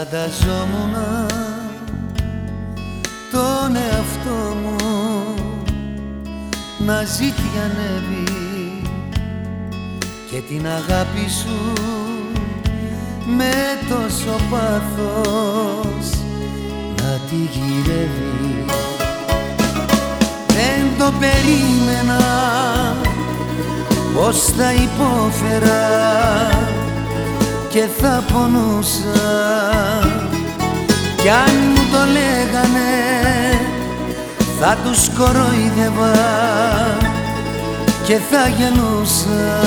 Φανταζόμουν τον εαυτό μου να ζητιανεύει και την αγάπη σου με τόσο πάθος να τη γυρεύει. Δεν το περίμενα πως θα υπόφερα και θα πονούσα. Κι αν μου το λέγανε θα τους κοροϊδεύα και θα γεννούσα.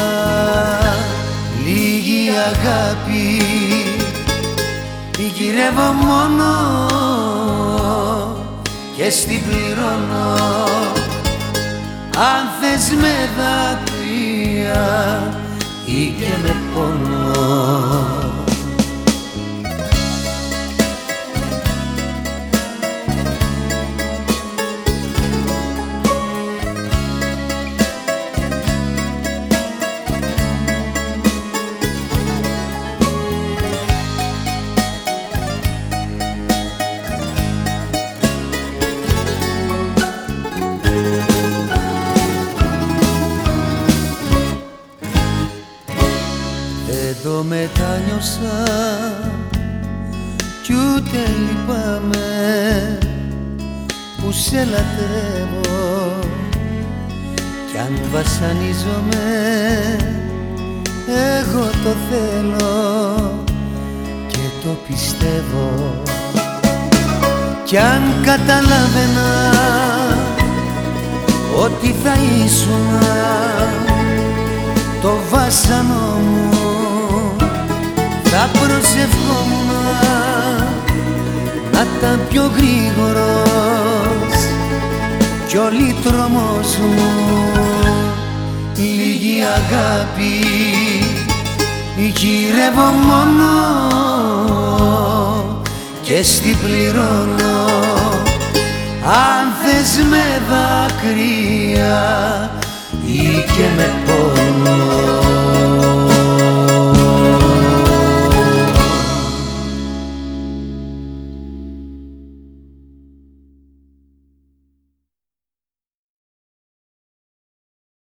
Λίγη αγάπη τη γυρεύω μόνο και στην πληρώνω. Αν θες με δάκρυα ή και με πόνο το μετάνιωσα κι ούτε λυπάμαι που σε λατρεύω. Κι αν βασανίζομαι εγώ το θέλω και το πιστεύω. Κι αν καταλάβαινα ότι θα ήσουν το βάσανο μου θα προσευχόμουν να ήταν πιο γρήγορος κι όλη τρόμος μου λίγη αγάπη γυρεύω μόνο και στην πληρώνω. Αν θες με δάκρυα